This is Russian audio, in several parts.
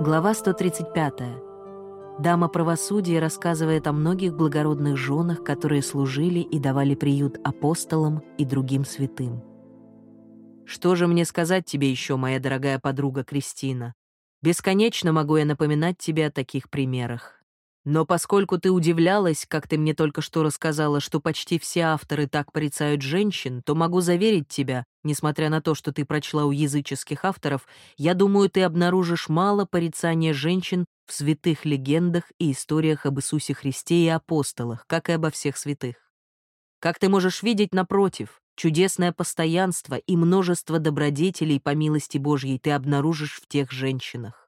Глава 135. Дама правосудия рассказывает о многих благородных женах, которые служили и давали приют апостолам и другим святым. Что же мне сказать тебе еще, моя дорогая подруга Кристина? Бесконечно могу я напоминать тебе о таких примерах. Но поскольку ты удивлялась, как ты мне только что рассказала, что почти все авторы так порицают женщин, то могу заверить тебя, несмотря на то, что ты прочла у языческих авторов, я думаю, ты обнаружишь мало порицания женщин в святых легендах и историях об Иисусе Христе и апостолах, как и обо всех святых. Как ты можешь видеть, напротив, чудесное постоянство и множество добродетелей по милости Божьей ты обнаружишь в тех женщинах.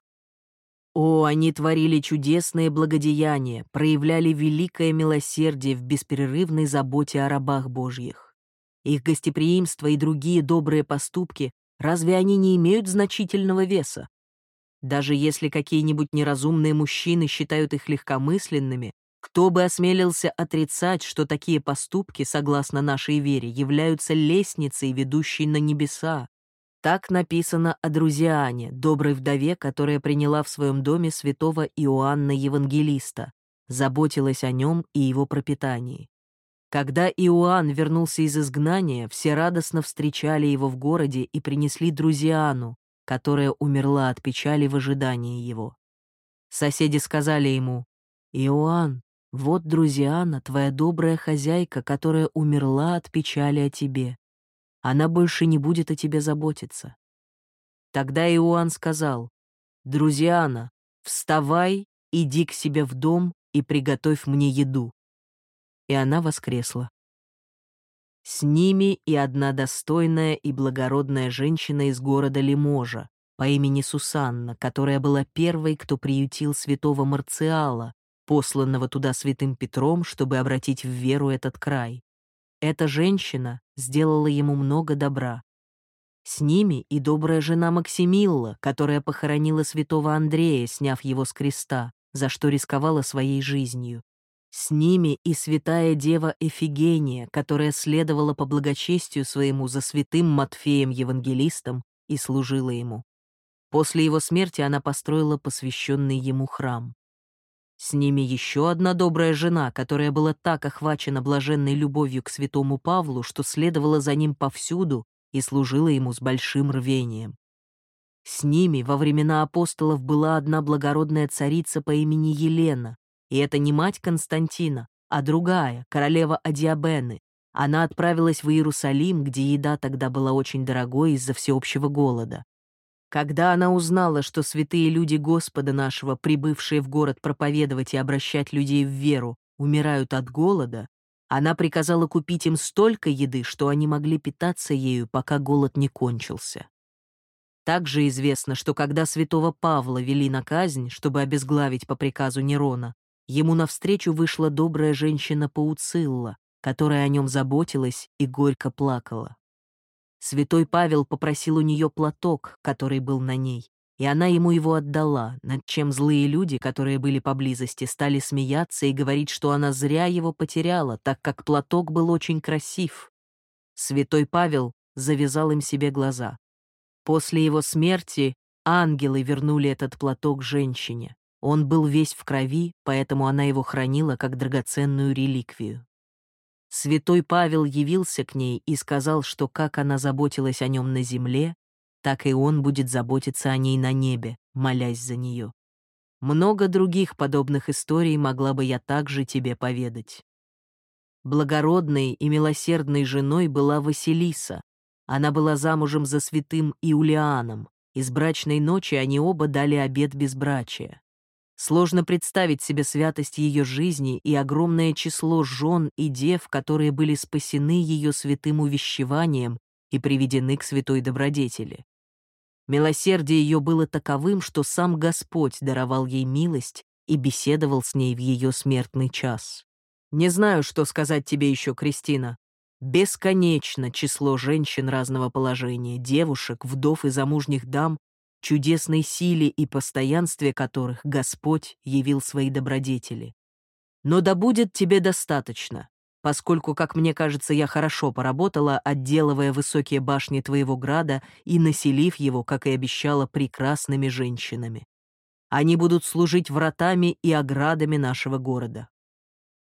О, они творили чудесные благодеяния, проявляли великое милосердие в беспрерывной заботе о рабах Божьих. Их гостеприимство и другие добрые поступки, разве они не имеют значительного веса? Даже если какие-нибудь неразумные мужчины считают их легкомысленными, кто бы осмелился отрицать, что такие поступки, согласно нашей вере, являются лестницей, ведущей на небеса, так написано о Друзиане, доброй вдове, которая приняла в своем доме святого Иоанна Евангелиста, заботилась о нем и его пропитании. Когда Иоанн вернулся из изгнания, все радостно встречали его в городе и принесли Друзиану, которая умерла от печали в ожидании его. Соседи сказали ему, «Иоанн, вот Друзиана, твоя добрая хозяйка, которая умерла от печали о тебе она больше не будет о тебе заботиться. Тогда Иоанн сказал, «Друзьяна, вставай, иди к себе в дом и приготовь мне еду». И она воскресла. С ними и одна достойная и благородная женщина из города Лиможа по имени Сусанна, которая была первой, кто приютил святого Марциала, посланного туда святым Петром, чтобы обратить в веру этот край. Эта женщина сделала ему много добра. С ними и добрая жена Максимилла, которая похоронила святого Андрея, сняв его с креста, за что рисковала своей жизнью. С ними и святая дева Эфигения, которая следовала по благочестию своему за святым Матфеем Евангелистом и служила ему. После его смерти она построила посвященный ему храм. С ними еще одна добрая жена, которая была так охвачена блаженной любовью к святому Павлу, что следовала за ним повсюду и служила ему с большим рвением. С ними во времена апостолов была одна благородная царица по имени Елена, и это не мать Константина, а другая, королева Адиабены. Она отправилась в Иерусалим, где еда тогда была очень дорогой из-за всеобщего голода. Когда она узнала, что святые люди Господа нашего, прибывшие в город проповедовать и обращать людей в веру, умирают от голода, она приказала купить им столько еды, что они могли питаться ею, пока голод не кончился. Также известно, что когда святого Павла вели на казнь, чтобы обезглавить по приказу Нерона, ему навстречу вышла добрая женщина Пауцилла, которая о нем заботилась и горько плакала. Святой Павел попросил у нее платок, который был на ней, и она ему его отдала, над чем злые люди, которые были поблизости, стали смеяться и говорить, что она зря его потеряла, так как платок был очень красив. Святой Павел завязал им себе глаза. После его смерти ангелы вернули этот платок женщине. Он был весь в крови, поэтому она его хранила как драгоценную реликвию. Святой Павел явился к ней и сказал, что как она заботилась о нем на земле, так и он будет заботиться о ней на небе, молясь за нее. Много других подобных историй могла бы я также тебе поведать. Благородной и милосердной женой была Василиса. Она была замужем за святым Иулианом. Из брачной ночи они оба дали обет безбрачия. Сложно представить себе святость ее жизни и огромное число жен и дев, которые были спасены ее святым увещеванием и приведены к святой добродетели. Милосердие ее было таковым, что сам Господь даровал ей милость и беседовал с ней в ее смертный час. Не знаю, что сказать тебе еще, Кристина. Бесконечно число женщин разного положения, девушек, вдов и замужних дам, чудесной силе и постоянстве которых Господь явил свои добродетели. Но да будет тебе достаточно, поскольку, как мне кажется, я хорошо поработала, отделывая высокие башни твоего града и населив его, как и обещала, прекрасными женщинами. Они будут служить вратами и оградами нашего города.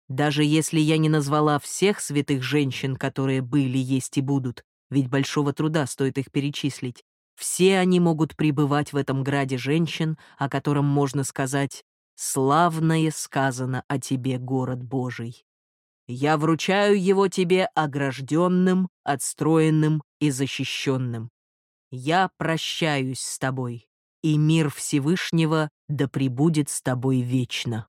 Даже если я не назвала всех святых женщин, которые были, есть и будут, ведь большого труда стоит их перечислить, все они могут пребывать в этом граде женщин, о котором можно сказать «Славное сказано о тебе, город Божий». Я вручаю его тебе огражденным, отстроенным и защищенным. Я прощаюсь с тобой, и мир Всевышнего да пребудет с тобой вечно.